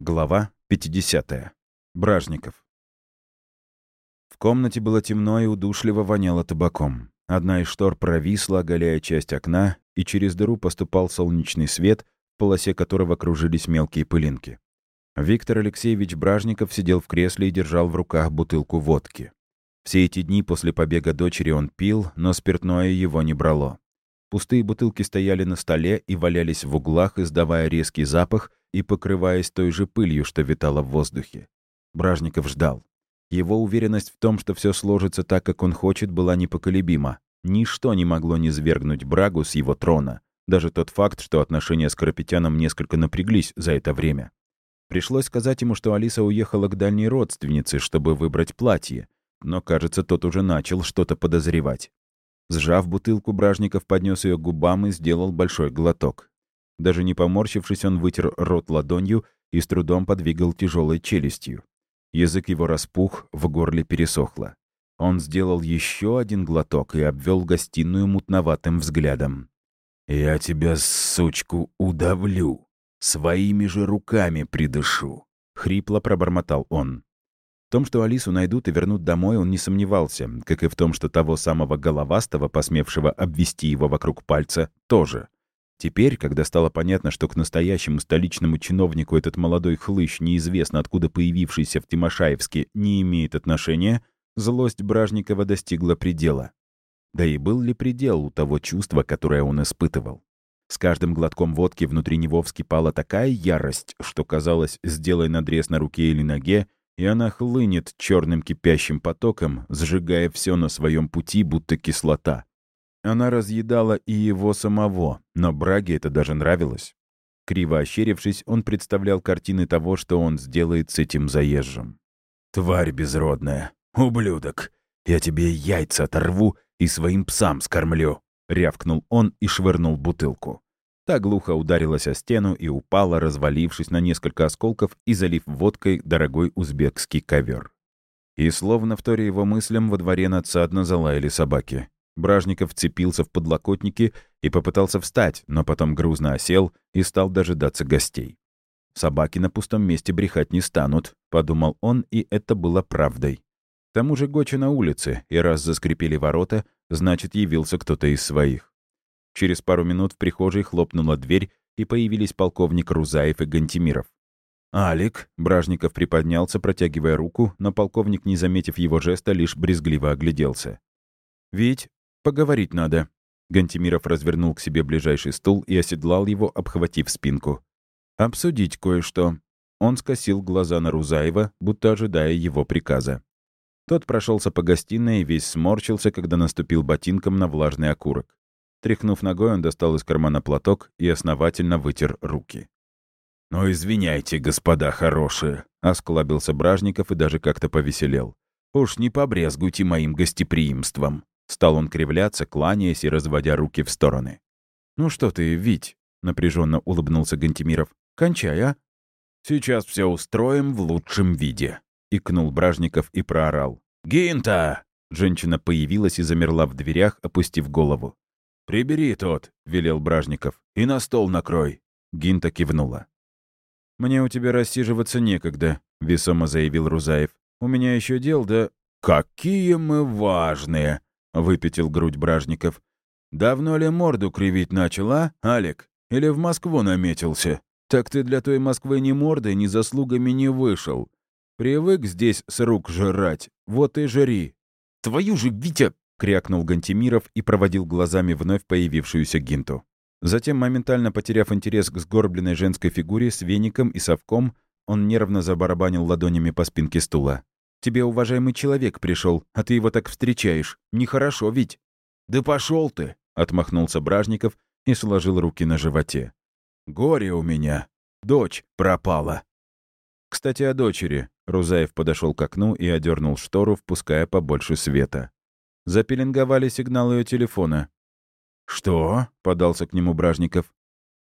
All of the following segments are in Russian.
Глава 50. Бражников. В комнате было темно и удушливо воняло табаком. Одна из штор провисла, оголяя часть окна, и через дыру поступал солнечный свет, в полосе которого кружились мелкие пылинки. Виктор Алексеевич Бражников сидел в кресле и держал в руках бутылку водки. Все эти дни после побега дочери он пил, но спиртное его не брало. Пустые бутылки стояли на столе и валялись в углах, издавая резкий запах, и покрываясь той же пылью, что витала в воздухе. Бражников ждал. Его уверенность в том, что все сложится так, как он хочет, была непоколебима. Ничто не могло не свергнуть Брагу с его трона. Даже тот факт, что отношения с Карапетяном несколько напряглись за это время. Пришлось сказать ему, что Алиса уехала к дальней родственнице, чтобы выбрать платье. Но, кажется, тот уже начал что-то подозревать. Сжав бутылку, Бражников поднес ее к губам и сделал большой глоток. Даже не поморщившись, он вытер рот ладонью и с трудом подвигал тяжелой челюстью. Язык его распух, в горле пересохло. Он сделал еще один глоток и обвел гостиную мутноватым взглядом. «Я тебя, сучку, удавлю. Своими же руками придышу», — хрипло пробормотал он. В том, что Алису найдут и вернут домой, он не сомневался, как и в том, что того самого головастого, посмевшего обвести его вокруг пальца, тоже. Теперь, когда стало понятно, что к настоящему столичному чиновнику этот молодой хлыщ, неизвестно откуда появившийся в Тимошаевске, не имеет отношения, злость Бражникова достигла предела. Да и был ли предел у того чувства, которое он испытывал? С каждым глотком водки внутри него вскипала такая ярость, что казалось, сделай надрез на руке или ноге, и она хлынет черным кипящим потоком, сжигая все на своем пути, будто кислота. Она разъедала и его самого, но Браге это даже нравилось. Криво ощерившись, он представлял картины того, что он сделает с этим заезжим. «Тварь безродная! Ублюдок! Я тебе яйца оторву и своим псам скормлю!» — рявкнул он и швырнул бутылку. Та глухо ударилась о стену и упала, развалившись на несколько осколков и залив водкой дорогой узбекский ковер. И словно в торе его мыслям во дворе надсадно залаяли собаки. Бражников вцепился в подлокотники и попытался встать, но потом грузно осел и стал дожидаться гостей. «Собаки на пустом месте брехать не станут», — подумал он, и это было правдой. К тому же Гоча на улице, и раз заскрипели ворота, значит, явился кто-то из своих. Через пару минут в прихожей хлопнула дверь, и появились полковник Рузаев и Гантимиров. «Алик», — Бражников приподнялся, протягивая руку, но полковник, не заметив его жеста, лишь брезгливо огляделся. «Вить, Поговорить надо». Гантимиров развернул к себе ближайший стул и оседлал его, обхватив спинку. «Обсудить кое-что». Он скосил глаза на Рузаева, будто ожидая его приказа. Тот прошелся по гостиной и весь сморщился, когда наступил ботинком на влажный окурок. Тряхнув ногой, он достал из кармана платок и основательно вытер руки. «Ну, извиняйте, господа хорошие», — осклабился Бражников и даже как-то повеселел. «Уж не побрезгуйте моим гостеприимством». Стал он кривляться, кланяясь и разводя руки в стороны. «Ну что ты, Вить?» — напряженно улыбнулся Гантимиров. «Кончай, а?» «Сейчас все устроим в лучшем виде», — икнул Бражников и проорал. «Гинта!» Женщина появилась и замерла в дверях, опустив голову. «Прибери тот», — велел Бражников, — «и на стол накрой». Гинта кивнула. «Мне у тебя рассиживаться некогда», — весомо заявил Рузаев. «У меня еще дел, да...» «Какие мы важные!» — выпятил грудь Бражников. «Давно ли морду кривить начал, а, Алик? Или в Москву наметился? Так ты для той Москвы ни мордой, ни заслугами не вышел. Привык здесь с рук жрать, вот и жри». «Твою же, Витя!» — крякнул Гантимиров и проводил глазами вновь появившуюся Гинту. Затем, моментально потеряв интерес к сгорбленной женской фигуре с веником и совком, он нервно забарабанил ладонями по спинке стула. Тебе уважаемый человек пришел, а ты его так встречаешь. Нехорошо ведь». «Да пошел ты!» — отмахнулся Бражников и сложил руки на животе. «Горе у меня. Дочь пропала». Кстати, о дочери. Рузаев подошел к окну и одернул штору, впуская побольше света. Запеленговали сигнал ее телефона. «Что?» — подался к нему Бражников.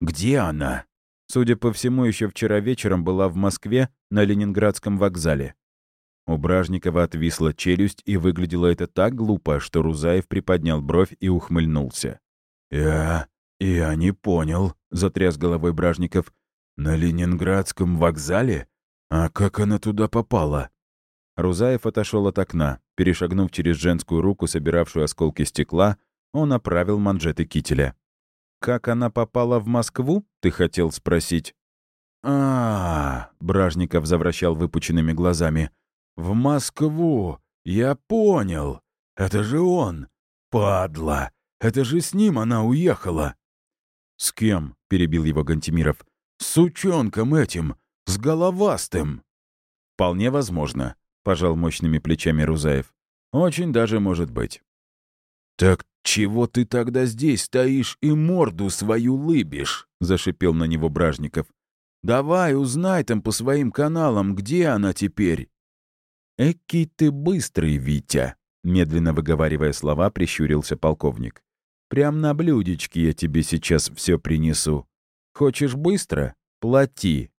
«Где она?» Судя по всему, еще вчера вечером была в Москве на Ленинградском вокзале. У Бражникова отвисла челюсть, и выглядело это так глупо, что Рузаев приподнял бровь и ухмыльнулся. «Я... я не понял», — затряс головой Бражников. На Ленинградском вокзале? А как она туда попала?» Рузаев отошел от окна. Перешагнув через женскую руку, собиравшую осколки стекла, он оправил манжеты кителя. «Как она попала в Москву?» — ты хотел спросить. а, -а, -а Бражников завращал выпученными глазами. «В Москву! Я понял! Это же он! Падла! Это же с ним она уехала!» «С кем?» — перебил его Гантимиров. «С ученком этим! С головастым!» «Вполне возможно», — пожал мощными плечами Рузаев. «Очень даже может быть». «Так чего ты тогда здесь стоишь и морду свою лыбишь?» — зашипел на него Бражников. «Давай, узнай там по своим каналам, где она теперь». «Экий ты быстрый, Витя!» — медленно выговаривая слова, прищурился полковник. «Прям на блюдечке я тебе сейчас все принесу. Хочешь быстро? Плати.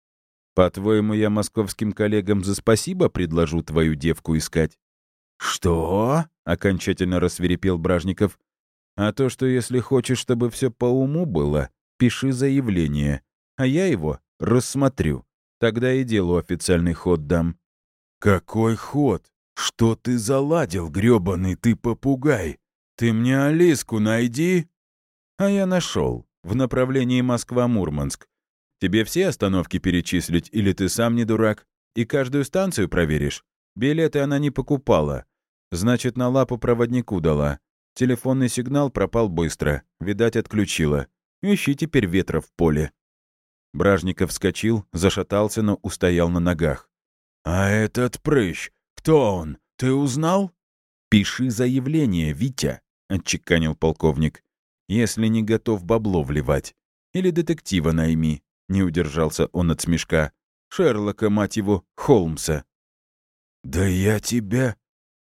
По-твоему, я московским коллегам за спасибо предложу твою девку искать?» «Что?» — окончательно рассверепел Бражников. «А то, что если хочешь, чтобы все по уму было, пиши заявление, а я его рассмотрю. Тогда и делу официальный ход дам». «Какой ход? Что ты заладил, грёбаный ты попугай? Ты мне Алиску найди!» «А я нашел. В направлении Москва-Мурманск. Тебе все остановки перечислить, или ты сам не дурак? И каждую станцию проверишь? Билеты она не покупала. Значит, на лапу проводнику дала. Телефонный сигнал пропал быстро. Видать, отключила. Ищи теперь ветра в поле». Бражников вскочил, зашатался, но устоял на ногах. «А этот прыщ, кто он? Ты узнал?» «Пиши заявление, Витя», — отчеканил полковник. «Если не готов бабло вливать. Или детектива найми», — не удержался он от смешка. «Шерлока, мать его, Холмса». «Да я тебя...»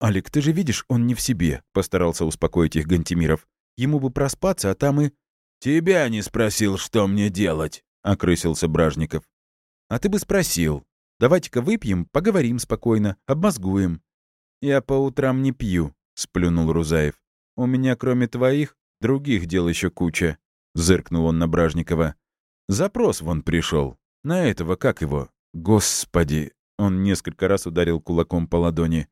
«Алик, ты же видишь, он не в себе», — постарался успокоить их Гантимиров. «Ему бы проспаться, а там и...» «Тебя не спросил, что мне делать», — окрысился Бражников. «А ты бы спросил. Давайте-ка выпьем, поговорим спокойно, обмозгуем». «Я по утрам не пью», — сплюнул Рузаев. «У меня, кроме твоих, других дел еще куча», — зыркнул он на Бражникова. «Запрос вон пришел. На этого, как его? Господи!» Он несколько раз ударил кулаком по ладони.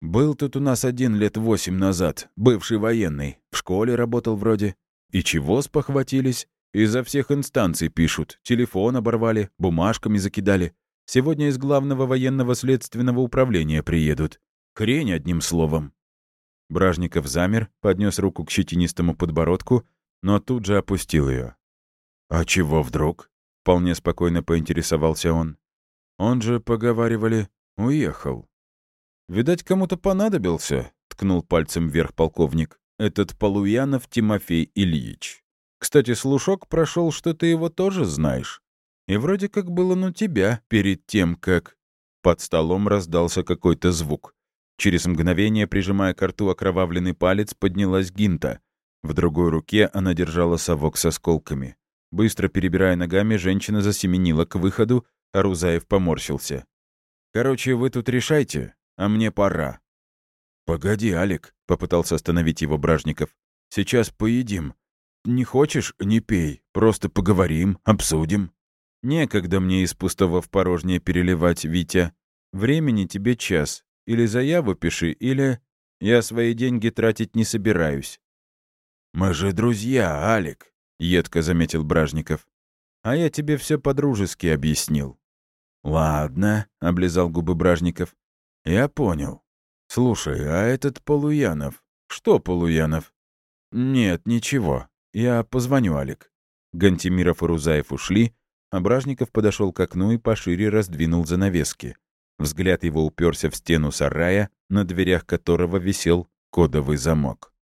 «Был тут у нас один лет восемь назад, бывший военный. В школе работал вроде. И чего спохватились? Изо всех инстанций пишут. Телефон оборвали, бумажками закидали. Сегодня из главного военного следственного управления приедут. Хрень одним словом. Бражников замер, поднес руку к щетинистому подбородку, но тут же опустил ее. «А чего вдруг?» — вполне спокойно поинтересовался он. «Он же, поговаривали, уехал». «Видать, кому-то понадобился», — ткнул пальцем вверх полковник. «Этот Полуянов Тимофей Ильич. Кстати, слушок прошел, что ты его тоже знаешь. И вроде как было ну тебя перед тем, как...» Под столом раздался какой-то звук. Через мгновение, прижимая к рту окровавленный палец, поднялась Гинта. В другой руке она держала совок с осколками. Быстро перебирая ногами, женщина засеменила к выходу, а Рузаев поморщился. «Короче, вы тут решайте, а мне пора». «Погоди, Алик», — попытался остановить его Бражников. «Сейчас поедим. Не хочешь — не пей. Просто поговорим, обсудим». «Некогда мне из пустого в порожнее переливать, Витя. Времени тебе час. Или заяву пиши, или... Я свои деньги тратить не собираюсь». «Мы же друзья, Алик», — едко заметил Бражников. «А я тебе все по-дружески объяснил». «Ладно», — облизал губы Бражников. «Я понял. Слушай, а этот Полуянов...» «Что Полуянов?» «Нет, ничего. Я позвоню, Алик». Гантимиров и Рузаев ушли, а Бражников подошел к окну и пошире раздвинул занавески. Взгляд его уперся в стену сарая, на дверях которого висел кодовый замок.